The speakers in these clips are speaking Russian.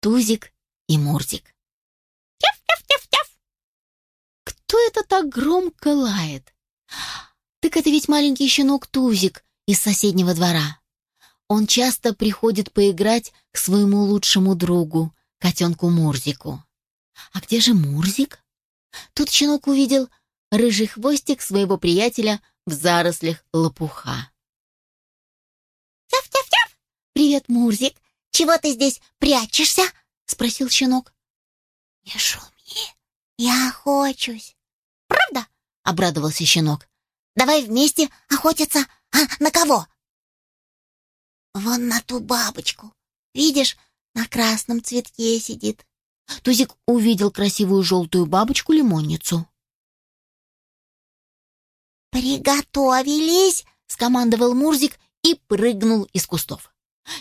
Тузик и Мурзик. Тяф-тяф-тяф-тяф. Кто это так громко лает? Так это ведь маленький щенок Тузик из соседнего двора. Он часто приходит поиграть к своему лучшему другу, котенку Мурзику. А где же Мурзик? Тут щенок увидел рыжий хвостик своего приятеля в зарослях лопуха. Тяф-тяф-тяф. «Привет, Мурзик!» Чего ты здесь прячешься? — спросил щенок. Не шуми, я охочусь. Правда? — обрадовался щенок. Давай вместе охотиться. А на кого? Вон на ту бабочку. Видишь, на красном цветке сидит. Тузик увидел красивую желтую бабочку-лимонницу. «Приготовились!» — скомандовал Мурзик и прыгнул из кустов.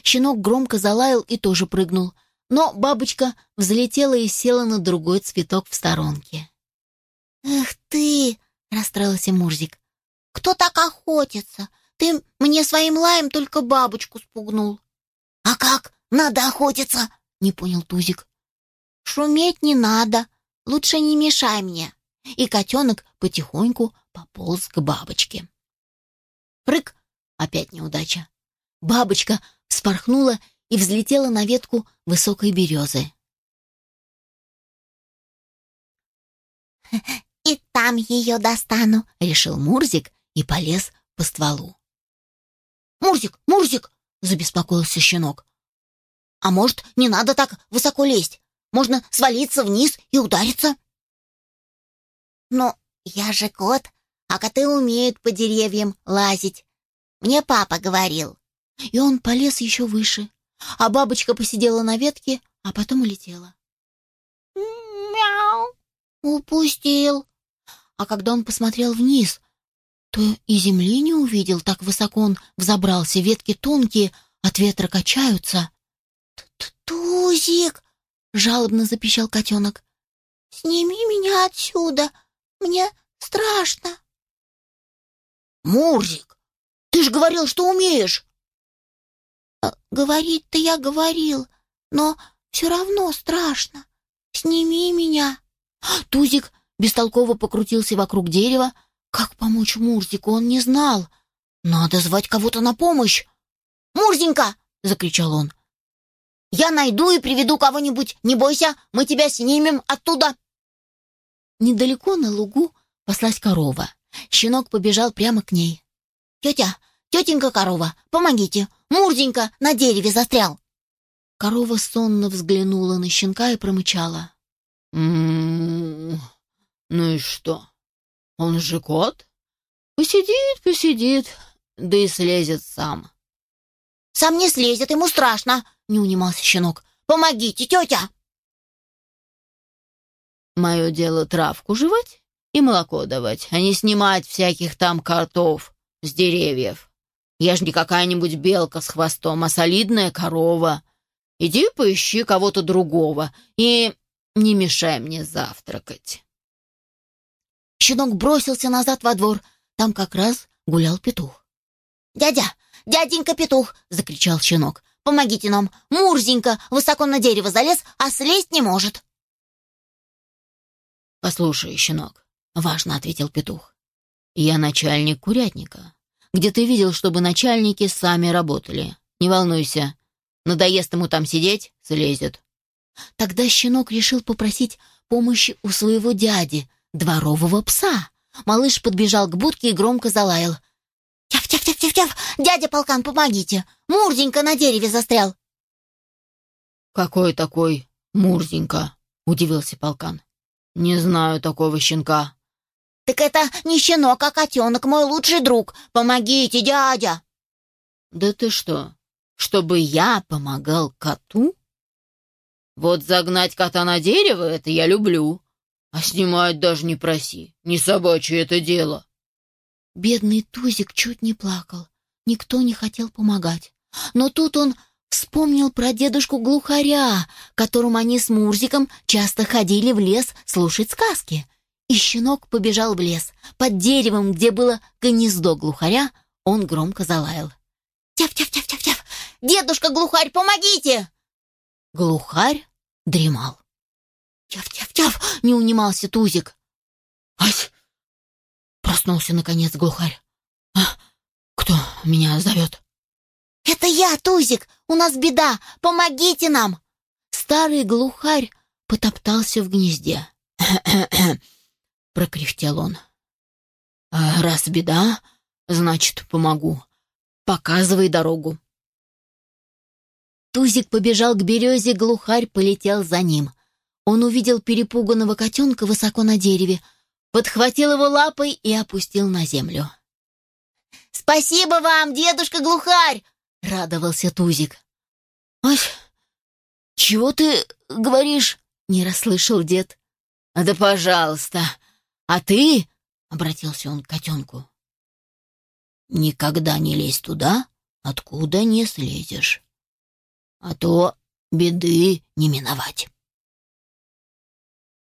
Щенок громко залаял и тоже прыгнул, но бабочка взлетела и села на другой цветок в сторонке. «Эх ты!» — расстроился Мурзик. «Кто так охотится? Ты мне своим лаем только бабочку спугнул». «А как? Надо охотиться!» — не понял Тузик. «Шуметь не надо, лучше не мешай мне». И котенок потихоньку пополз к бабочке. Прыг! Опять неудача. Бабочка вспорхнула и взлетела на ветку высокой березы. «И там ее достану», — решил Мурзик и полез по стволу. «Мурзик, Мурзик!» — забеспокоился щенок. «А может, не надо так высоко лезть? Можно свалиться вниз и удариться?» «Но я же кот, а коты умеют по деревьям лазить. Мне папа говорил». И он полез еще выше, а бабочка посидела на ветке, а потом улетела. «Мяу! Упустил!» А когда он посмотрел вниз, то и земли не увидел, так высоко он взобрался, ветки тонкие, от ветра качаются. «Тузик!» — жалобно запищал котенок. «Сними меня отсюда! Мне страшно!» «Мурзик, ты же говорил, что умеешь!» «Э, «Говорить-то я говорил, но все равно страшно. Сними меня!» Тузик бестолково покрутился вокруг дерева. Как помочь Мурзику, он не знал. Надо звать кого-то на помощь. «Мурзенька!» — закричал он. «Я найду и приведу кого-нибудь. Не бойся, мы тебя снимем оттуда!» Недалеко на лугу паслась корова. Щенок побежал прямо к ней. «Тетя, тетенька корова, помогите! Мурзенька на дереве застрял!» Корова сонно взглянула на щенка и промычала. «М-м-м, ну и что? Он же кот? Посидит, посидит, да и слезет сам». «Сам не слезет, ему страшно!» — не унимался щенок. «Помогите, тетя!» «Мое дело травку жевать и молоко давать, а не снимать всяких там картов с деревьев. Я ж не какая-нибудь белка с хвостом, а солидная корова. Иди поищи кого-то другого и не мешай мне завтракать». Щенок бросился назад во двор. Там как раз гулял петух. «Дядя, дяденька петух!» — закричал щенок. «Помогите нам! Мурзенька высоко на дерево залез, а слезть не может!» «Послушай, щенок», — важно ответил петух. «Я начальник курятника. Где ты видел, чтобы начальники сами работали? Не волнуйся. Надоест ему там сидеть, слезет». Тогда щенок решил попросить помощи у своего дяди, дворового пса. Малыш подбежал к будке и громко залаял. «Тяф-тяф-тяф-тяф! Дядя полкан, помогите! Мурзенька на дереве застрял!» «Какой такой Мурзенька?» — удивился полкан. «Не знаю такого щенка». «Так это не щенок, а котенок, мой лучший друг! Помогите, дядя!» «Да ты что, чтобы я помогал коту?» «Вот загнать кота на дерево — это я люблю, а снимать даже не проси, не собачье это дело». Бедный Тузик чуть не плакал. Никто не хотел помогать. Но тут он вспомнил про дедушку-глухаря, которому они с Мурзиком часто ходили в лес слушать сказки. И щенок побежал в лес. Под деревом, где было гнездо глухаря, он громко залаял. «Тяф-тяф-тяф-тяф-тяф! Дедушка-глухарь, помогите!» Глухарь дремал. «Тяв-тяв-тяв!» — не унимался Тузик. «Ась!» — проснулся наконец глухарь. «А, кто меня зовет?» «Это я, Тузик! У нас беда! Помогите нам!» Старый глухарь потоптался в гнезде. Прокряхтел он. «А «Раз беда, значит, помогу. Показывай дорогу». Тузик побежал к березе, глухарь полетел за ним. Он увидел перепуганного котенка высоко на дереве, подхватил его лапой и опустил на землю. «Спасибо вам, дедушка-глухарь!» — радовался Тузик. «Ой, чего ты говоришь?» — не расслышал дед. «Да пожалуйста. А ты...» — обратился он к котенку. «Никогда не лезь туда, откуда не слезешь. А то беды не миновать».